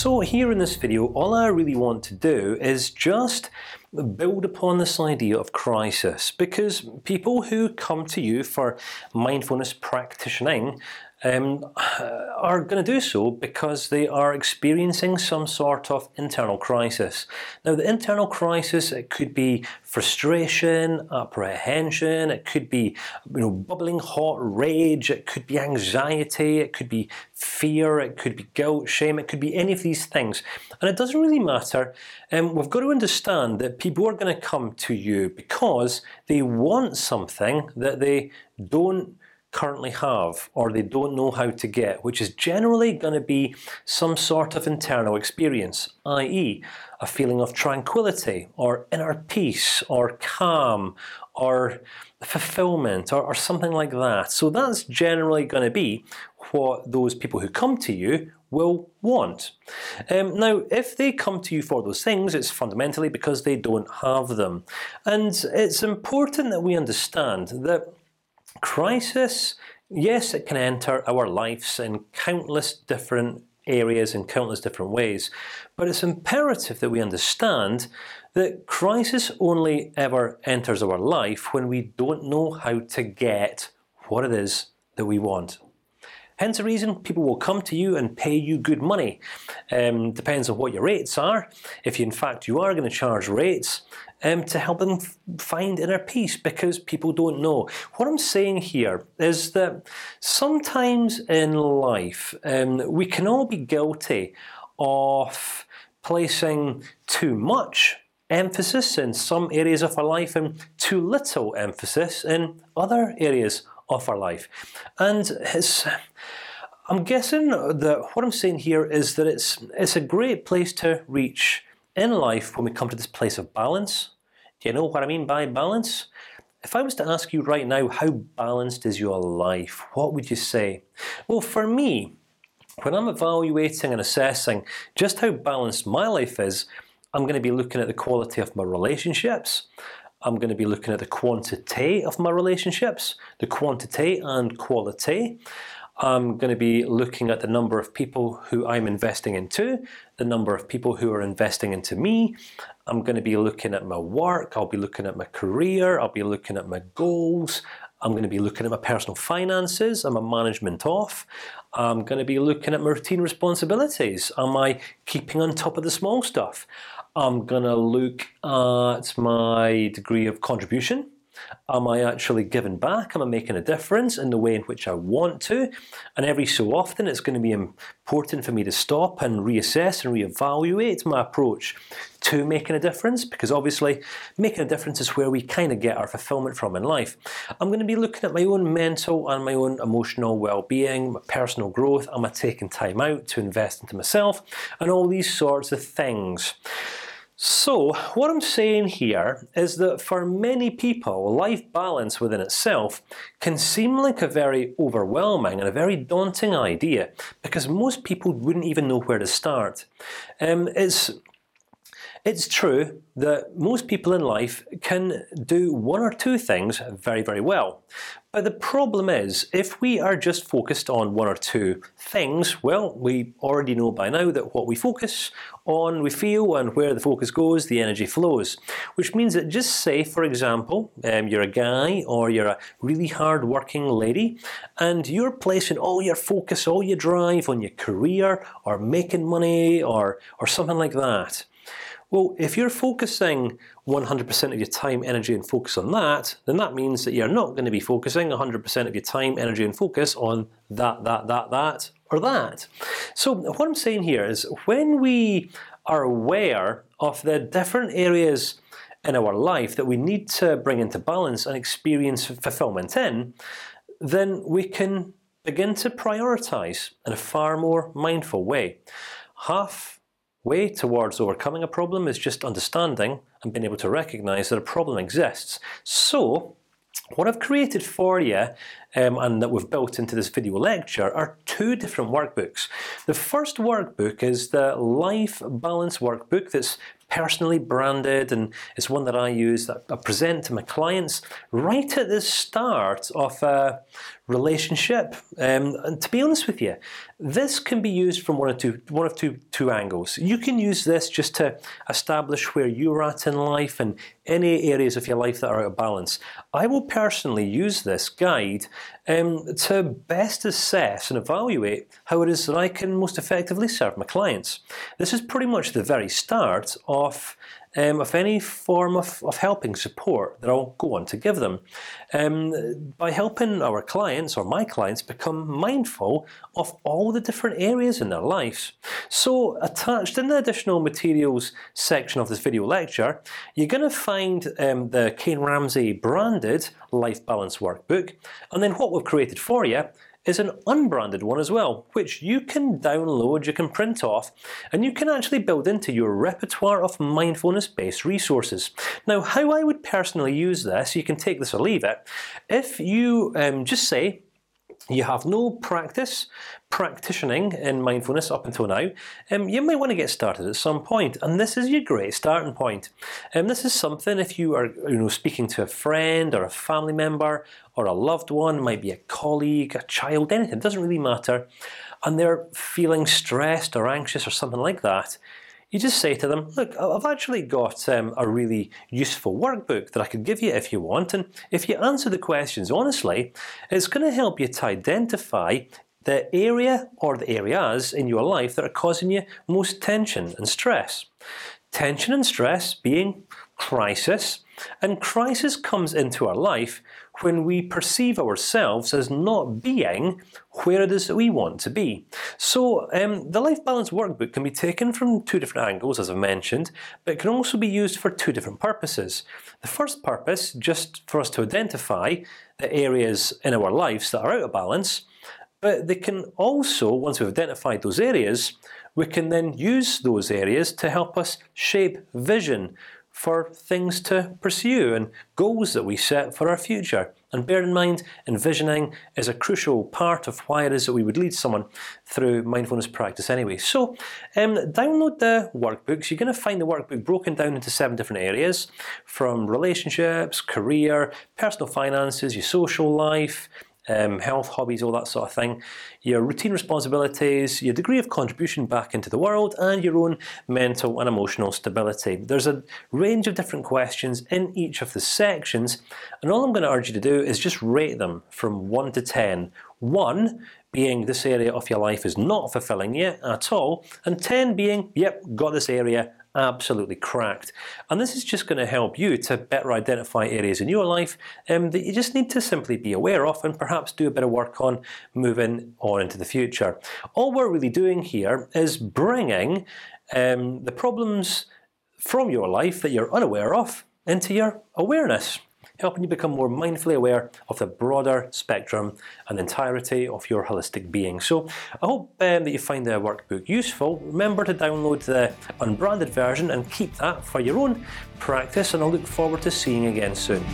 So here in this video, all I really want to do is just build upon this idea of crisis, because people who come to you for mindfulness practicing um, are going to do so because they are experiencing some sort of internal crisis. Now, the internal crisis it could be frustration, apprehension, it could be you know bubbling hot rage, it could be anxiety, it could be fear, it could be guilt, shame, it could be any of these things, and it doesn't really matter. Um, we've got to understand that people are going to come to you because they want something that they don't currently have or they don't know how to get, which is generally going to be some sort of internal experience, i.e., a feeling of tranquility or inner peace or calm or fulfillment or, or something like that. So that's generally going to be what those people who come to you will want. Um, now, if they come to you for those things, it's fundamentally because they don't have them, and it's important that we understand that crisis, yes, it can enter our lives in countless different areas in countless different ways, but it's imperative that we understand that crisis only ever enters our life when we don't know how to get what it is that we want. Hence the reason people will come to you and pay you good money. Um, depends on what your rates are. If you, in fact you are going to charge rates, um, to help them find inner peace because people don't know. What I'm saying here is that sometimes in life um, we can all be guilty of placing too much emphasis in some areas of our life and too little emphasis in other areas of our life, and. I'm guessing that what I'm saying here is that it's it's a great place to reach in life when we come to this place of balance. Do you know what I mean by balance? If I was to ask you right now, how balanced is your life? What would you say? Well, for me, when I'm evaluating and assessing just how balanced my life is, I'm going to be looking at the quality of my relationships. I'm going to be looking at the quantity of my relationships, the quantity and quality. I'm going to be looking at the number of people who I'm investing into, the number of people who are investing into me. I'm going to be looking at my work. I'll be looking at my career. I'll be looking at my goals. I'm going to be looking at my personal finances. Am I management off? I'm going to be looking at my routine responsibilities. Am I keeping on top of the small stuff? I'm going to look at my degree of contribution. Am I actually giving back? Am I making a difference in the way in which I want to? And every so often, it's going to be important for me to stop and reassess and reevaluate my approach to making a difference, because obviously, making a difference is where we kind of get our fulfillment from in life. I'm going to be looking at my own mental and my own emotional well-being, my personal growth. Am I taking time out to invest into myself, and all these sorts of things. So what I'm saying here is that for many people, life balance within itself can seem like a very overwhelming and a very daunting idea because most people wouldn't even know where to start. Um, it's it's true that most people in life can do one or two things very, very well. But the problem is, if we are just focused on one or two things, well, we already know by now that what we focus on, we feel, and where the focus goes, the energy flows. Which means that just say, for example, um, you're a guy or you're a really hard-working lady, and you're placing all your focus, all your drive on your career or making money or or something like that. Well, if you're focusing 100% of your time, energy, and focus on that, then that means that you're not going to be focusing 100% of your time, energy, and focus on that, that, that, that, or that. So what I'm saying here is, when we are aware of the different areas in our life that we need to bring into balance and experience fulfillment in, then we can begin to prioritize in a far more mindful way. Half way towards overcoming a problem is just understanding and being able to recognize that a problem exists. So, what I've created for you, um, and that we've built into this video lecture, are two different workbooks. The first workbook is the Life Balance Workbook that's personally branded, and it's one that I use that I present to my clients right at the start of a relationship. Um, and to be honest with you, this can be used from one of two one of two two angles. You can use this just to establish where you're at in life and any areas of your life that are out of balance. I will personally use this guide um, to best assess and evaluate how it is that I can most effectively serve my clients. This is pretty much the very start of um, of any form of, of helping support that I'll go on to give them, um, by helping our clients or my clients become mindful of all the different areas in their lives. So, attached in the additional materials section of this video lecture, you're going to find um, the Kain Ramsay branded Life Balance Workbook, and then what we've created for you is an unbranded one as well, which you can download, you can print off, and you can actually build into your repertoire of mindfulness-based resources. Now, how I would personally use this, you can take this or leave it. If you um, just say you have no practice practicing in mindfulness up until now, um, you might want to get started at some point, and this is your great starting point. And um, this is something if you are, you know, speaking to a friend or a family member or a loved one, might be a colleague, a child, anything. It doesn't really matter, and they're feeling stressed or anxious or something like that you just say to them, "Look, I've actually got um, a really useful workbook that I could give you if you want, and if you answer the questions honestly, it's going to help you to identify the area or the areas in your life that are causing you most tension and stress. Tension and stress being crisis, and crisis comes into our life when we perceive ourselves as not being where it is that we want to be. So um, the life balance workbook can be taken from two different angles, as I've mentioned, but it can also be used for two different purposes. The first purpose, just for us to identify the areas in our lives that are out of balance, but they can also, once we've identified those areas, we can then use those areas to help us shape vision for things to pursue and goals that we set for our future. And bear in mind, envisioning is a crucial part of why it is that we would lead someone through mindfulness practice anyway. So, um, download the workbooks. You're going to find the workbook broken down into seven different areas, from relationships, career, personal finances, your social life, um, health, hobbies, all that sort of thing, your routine responsibilities, your degree of contribution back into the world, and your own mental and emotional stability. There's a range of different questions in each of the sections, and all I'm going to urge you to do is just rate them from one to ten. One being this area of your life is not fulfilling yet at all, and ten being, yep, got this area absolutely cracked. And this is just going to help you to better identify areas in your life um, that you just need to simply be aware of and perhaps do a bit of work on moving on into the future. All we're really doing here is bringing um, the problems from your life that you're unaware of into your awareness helping you become more mindfully aware of the broader spectrum and entirety of your holistic being. So I hope um, that you find the workbook useful. Remember to download the unbranded version and keep that for your own practice. And I look forward to seeing you again soon.